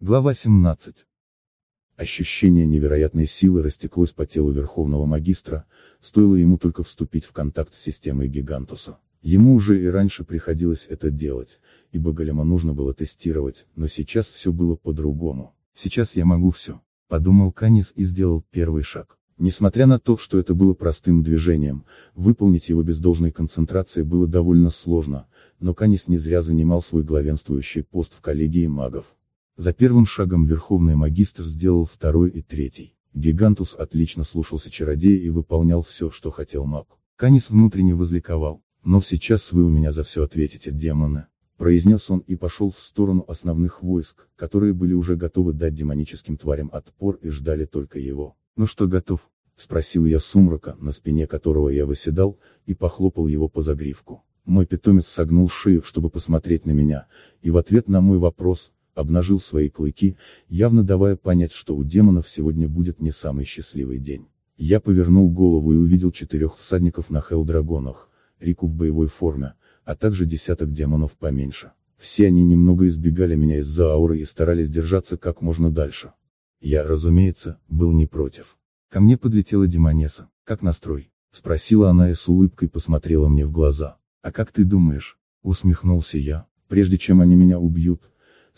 Глава 17. Ощущение невероятной силы растеклось по телу Верховного Магистра, стоило ему только вступить в контакт с системой Гигантуса. Ему уже и раньше приходилось это делать, ибо голема нужно было тестировать, но сейчас все было по-другому. Сейчас я могу все, подумал Канис и сделал первый шаг. Несмотря на то, что это было простым движением, выполнить его без должной концентрации было довольно сложно, но Канис не зря занимал свой главенствующий пост в коллегии магов. За первым шагом Верховный Магистр сделал второй и третий. Гигантус отлично слушался чародея и выполнял все, что хотел маг. Канис внутренне возликовал. Но сейчас вы у меня за все ответите, демоны. Произнес он и пошел в сторону основных войск, которые были уже готовы дать демоническим тварям отпор и ждали только его. Ну что готов? Спросил я сумрака, на спине которого я выседал, и похлопал его по загривку. Мой питомец согнул шею, чтобы посмотреть на меня, и в ответ на мой вопрос, обнажил свои клыки, явно давая понять, что у демонов сегодня будет не самый счастливый день. Я повернул голову и увидел четырех всадников на хелл-драгонах, Рику в боевой форме, а также десяток демонов поменьше. Все они немного избегали меня из-за ауры и старались держаться как можно дальше. Я, разумеется, был не против. Ко мне подлетела демонесса. «Как настрой?» — спросила она и с улыбкой посмотрела мне в глаза. «А как ты думаешь?» — усмехнулся я. «Прежде чем они меня убьют,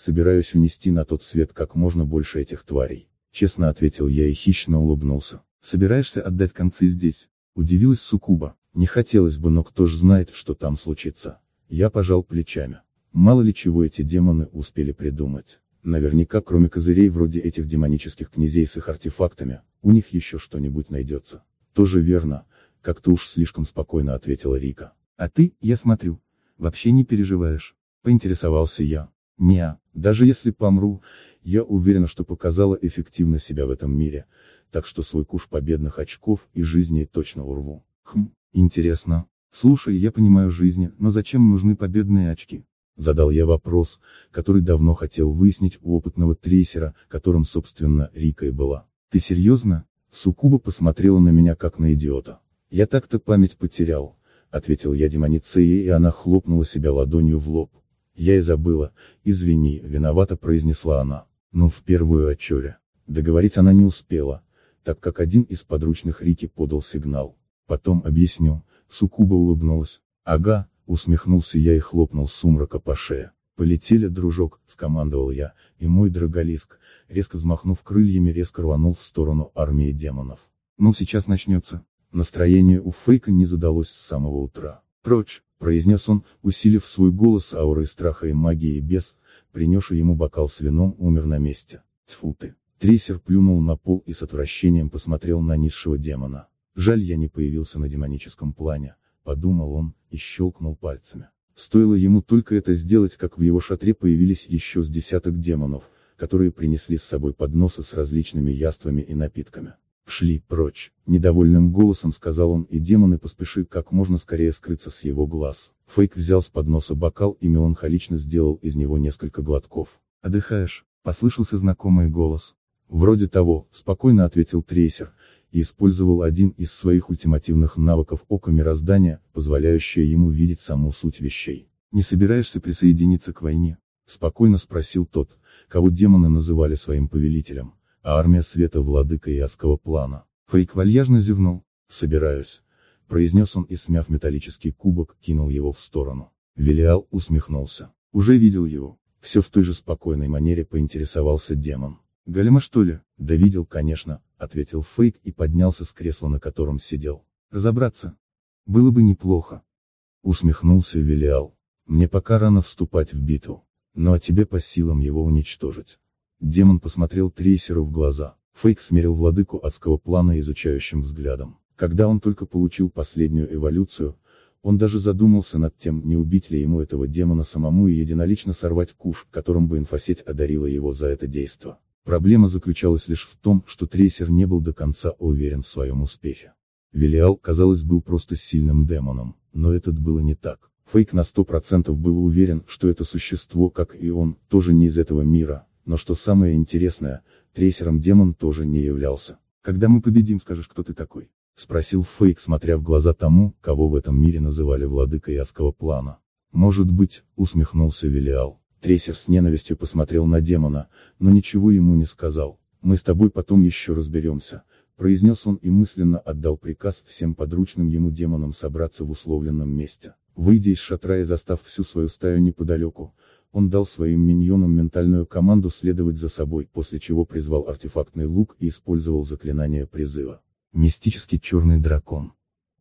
собираюсь унести на тот свет как можно больше этих тварей. Честно ответил я и хищно улыбнулся. Собираешься отдать концы здесь? Удивилась Сукуба. Не хотелось бы, но кто ж знает, что там случится. Я пожал плечами. Мало ли чего эти демоны успели придумать. Наверняка кроме козырей вроде этих демонических князей с их артефактами, у них еще что-нибудь найдется. Тоже верно, как-то уж слишком спокойно ответила Рика. А ты, я смотрю, вообще не переживаешь? Поинтересовался я. Не, даже если помру, я уверена, что показала эффективно себя в этом мире, так что свой куш победных очков и жизни точно урву. Хм, интересно. Слушай, я понимаю жизни, но зачем нужны победные очки? Задал я вопрос, который давно хотел выяснить у опытного трейсера, которым, собственно, Рика и была. Ты серьезно? Сукуба посмотрела на меня как на идиота. Я так-то память потерял, ответил я демонице и она хлопнула себя ладонью в лоб. Я и забыла, извини, виновато произнесла она. Ну в первую очередь. Договорить она не успела, так как один из подручных Рики подал сигнал. Потом объясню, Сукуба улыбнулась. Ага, усмехнулся я и хлопнул сумрака по шее. «Полетели, дружок», — скомандовал я, и мой драголиск, резко взмахнув крыльями, резко рванул в сторону армии демонов. Ну сейчас начнется. Настроение у Фейка не задалось с самого утра. Прочь, произнес он, усилив свой голос аурой страха и магии бес, принесший ему бокал с вином, умер на месте. Тьфу ты. Трейсер плюнул на пол и с отвращением посмотрел на низшего демона. Жаль я не появился на демоническом плане, подумал он, и щелкнул пальцами. Стоило ему только это сделать, как в его шатре появились еще с десяток демонов, которые принесли с собой подносы с различными яствами и напитками. «Шли прочь», — недовольным голосом сказал он, и демоны поспеши как можно скорее скрыться с его глаз. Фейк взял с подноса бокал и меланхолично сделал из него несколько глотков. «Отдыхаешь?» — послышался знакомый голос. «Вроде того», — спокойно ответил трейсер, и использовал один из своих ультимативных навыков ока мироздания, позволяющее ему видеть саму суть вещей. «Не собираешься присоединиться к войне?» — спокойно спросил тот, кого демоны называли своим повелителем а армия света владыка Яского плана. Фейк вальяжно зевнул. «Собираюсь», — произнес он и смяв металлический кубок, кинул его в сторону. Велиал усмехнулся. «Уже видел его». Все в той же спокойной манере поинтересовался демон. «Голема что ли?» «Да видел, конечно», — ответил Фейк и поднялся с кресла, на котором сидел. «Разобраться? Было бы неплохо». Усмехнулся Велиал. «Мне пока рано вступать в битву. Но а тебе по силам его уничтожить. Демон посмотрел трейсеру в глаза. Фейк смерил владыку адского плана изучающим взглядом. Когда он только получил последнюю эволюцию, он даже задумался над тем, не убить ли ему этого демона самому и единолично сорвать куш, которым бы инфосеть одарила его за это действо. Проблема заключалась лишь в том, что трейсер не был до конца уверен в своем успехе. Велиал, казалось, был просто сильным демоном, но этот было не так. Фейк на сто процентов был уверен, что это существо, как и он, тоже не из этого мира, но что самое интересное, трейсером демон тоже не являлся. «Когда мы победим, скажешь, кто ты такой?» — спросил Фейк, смотря в глаза тому, кого в этом мире называли владыкой адского плана. «Может быть», — усмехнулся Велиал. Трейсер с ненавистью посмотрел на демона, но ничего ему не сказал. Мы с тобой потом еще разберемся, произнес он и мысленно отдал приказ всем подручным ему демонам собраться в условленном месте. Выйдя из шатра и застав всю свою стаю неподалеку, он дал своим миньонам ментальную команду следовать за собой, после чего призвал артефактный лук и использовал заклинание призыва. Мистический черный дракон.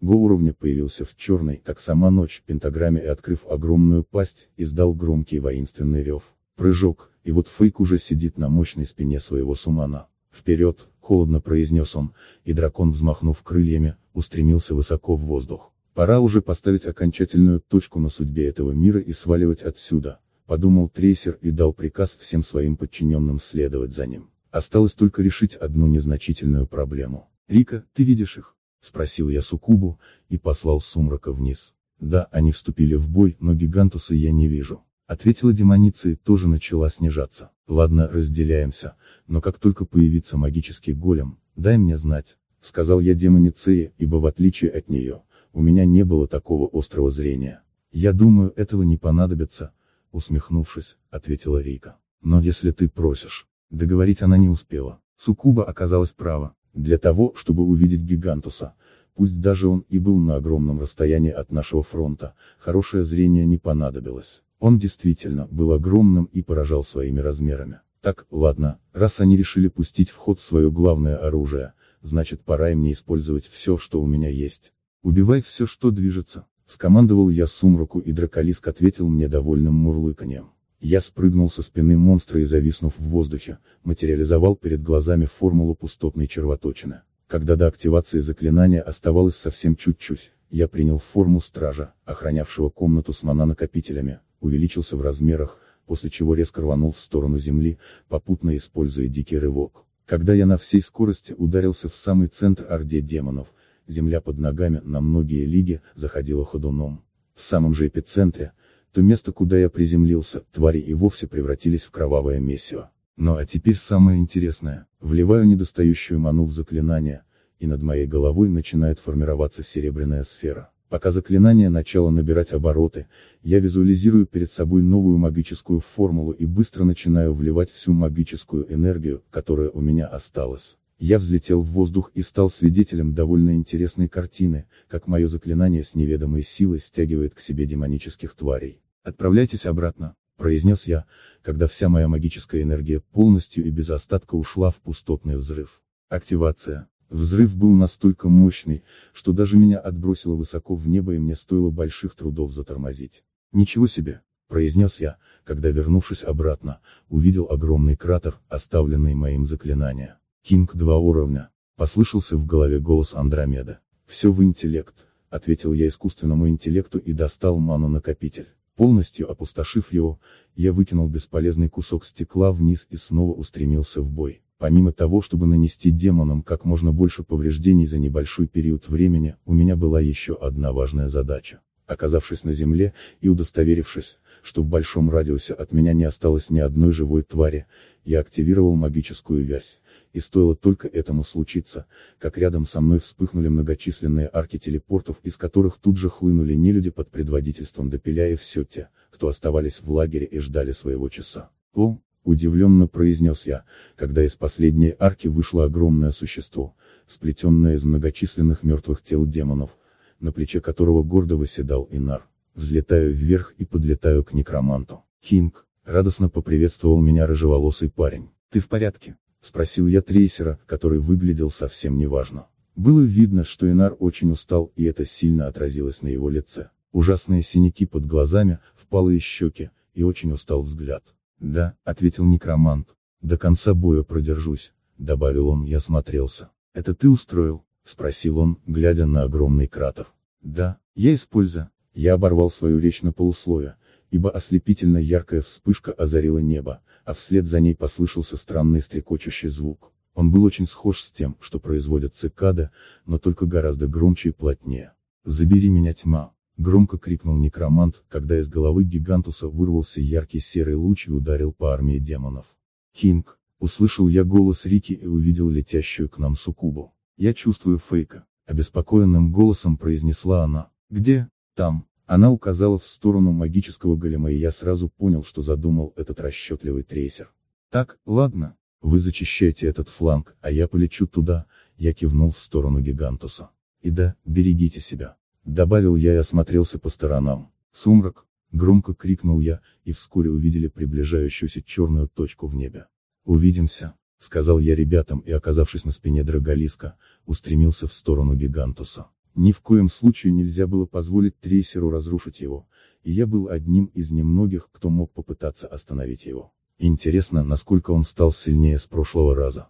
Го уровня появился в черной, как сама ночь, пентаграмме и открыв огромную пасть, издал громкий воинственный рев. Прыжок, и вот Фейк уже сидит на мощной спине своего сумана. Вперед, холодно произнес он, и дракон взмахнув крыльями, устремился высоко в воздух. Пора уже поставить окончательную точку на судьбе этого мира и сваливать отсюда, подумал трейсер и дал приказ всем своим подчиненным следовать за ним. Осталось только решить одну незначительную проблему. «Рика, ты видишь их?» — спросил я Сукубу, и послал сумрака вниз. «Да, они вступили в бой, но гигантуса я не вижу», — ответила демоница и тоже начала снижаться. «Ладно, разделяемся, но как только появится магический голем, дай мне знать», — сказал я демонице, ибо в отличие от нее, у меня не было такого острого зрения. Я думаю, этого не понадобится, усмехнувшись, ответила Рика. Но если ты просишь. Договорить она не успела. Сукуба оказалась права. Для того, чтобы увидеть Гигантуса, пусть даже он и был на огромном расстоянии от нашего фронта, хорошее зрение не понадобилось. Он действительно был огромным и поражал своими размерами. Так, ладно, раз они решили пустить в ход свое главное оружие, значит пора им не использовать все, что у меня есть. Убивай все, что движется. Скомандовал я сумраку и драколиск ответил мне довольным мурлыканьем. Я спрыгнул со спины монстра и зависнув в воздухе, материализовал перед глазами формулу пустотной червоточины. Когда до активации заклинания оставалось совсем чуть-чуть, я принял форму стража, охранявшего комнату с мананакопителями, увеличился в размерах, после чего резко рванул в сторону земли, попутно используя дикий рывок. Когда я на всей скорости ударился в самый центр орде демонов, земля под ногами на многие лиги заходила ходуном. В самом же эпицентре, то место куда я приземлился, твари и вовсе превратились в кровавое месиво. Ну а теперь самое интересное, вливаю недостающую ману в заклинание, и над моей головой начинает формироваться серебряная сфера. Пока заклинание начало набирать обороты, я визуализирую перед собой новую магическую формулу и быстро начинаю вливать всю магическую энергию, которая у меня осталась. Я взлетел в воздух и стал свидетелем довольно интересной картины, как мое заклинание с неведомой силой стягивает к себе демонических тварей. «Отправляйтесь обратно», — произнес я, когда вся моя магическая энергия полностью и без остатка ушла в пустотный взрыв. Активация. Взрыв был настолько мощный, что даже меня отбросило высоко в небо и мне стоило больших трудов затормозить. «Ничего себе», — произнес я, когда вернувшись обратно, увидел огромный кратер, оставленный моим заклинанием. Кинг два уровня. Послышался в голове голос Андромеда. Все в интеллект, ответил я искусственному интеллекту и достал ману-накопитель. Полностью опустошив его, я выкинул бесполезный кусок стекла вниз и снова устремился в бой. Помимо того, чтобы нанести демонам как можно больше повреждений за небольшой период времени, у меня была еще одна важная задача. Оказавшись на земле, и удостоверившись, что в большом радиусе от меня не осталось ни одной живой твари, я активировал магическую вязь, и стоило только этому случиться, как рядом со мной вспыхнули многочисленные арки телепортов, из которых тут же хлынули нелюди под предводительством Допеля и все те, кто оставались в лагере и ждали своего часа. О, удивленно произнес я, когда из последней арки вышло огромное существо, сплетенное из многочисленных мертвых тел демонов, на плече которого гордо выседал Инар. Взлетаю вверх и подлетаю к некроманту. Кинг, радостно поприветствовал меня рыжеволосый парень. Ты в порядке? Спросил я трейсера, который выглядел совсем неважно. Было видно, что Инар очень устал, и это сильно отразилось на его лице. Ужасные синяки под глазами, впалые щеки, и очень устал взгляд. Да, ответил некромант. До конца боя продержусь, добавил он, я смотрелся. Это ты устроил? Спросил он, глядя на огромный кратер. Да, я использую. Я оборвал свою речь на полусловие, ибо ослепительно яркая вспышка озарила небо, а вслед за ней послышался странный стрекочущий звук. Он был очень схож с тем, что производят цикады, но только гораздо громче и плотнее. «Забери меня, тьма!» — громко крикнул некромант, когда из головы гигантуса вырвался яркий серый луч и ударил по армии демонов. «Кинг!» — услышал я голос Рики и увидел летящую к нам суккубу. «Я чувствую фейка», — обеспокоенным голосом произнесла она. «Где?» «Там», Она указала в сторону магического голема и я сразу понял, что задумал этот расчетливый трейсер. Так, ладно, вы зачищайте этот фланг, а я полечу туда, я кивнул в сторону Гигантуса. И да, берегите себя. Добавил я и осмотрелся по сторонам. Сумрак, громко крикнул я, и вскоре увидели приближающуюся черную точку в небе. Увидимся, сказал я ребятам и оказавшись на спине Драголиска, устремился в сторону Гигантуса. Ни в коем случае нельзя было позволить трейсеру разрушить его, и я был одним из немногих, кто мог попытаться остановить его. Интересно, насколько он стал сильнее с прошлого раза.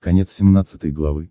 Конец 17 главы.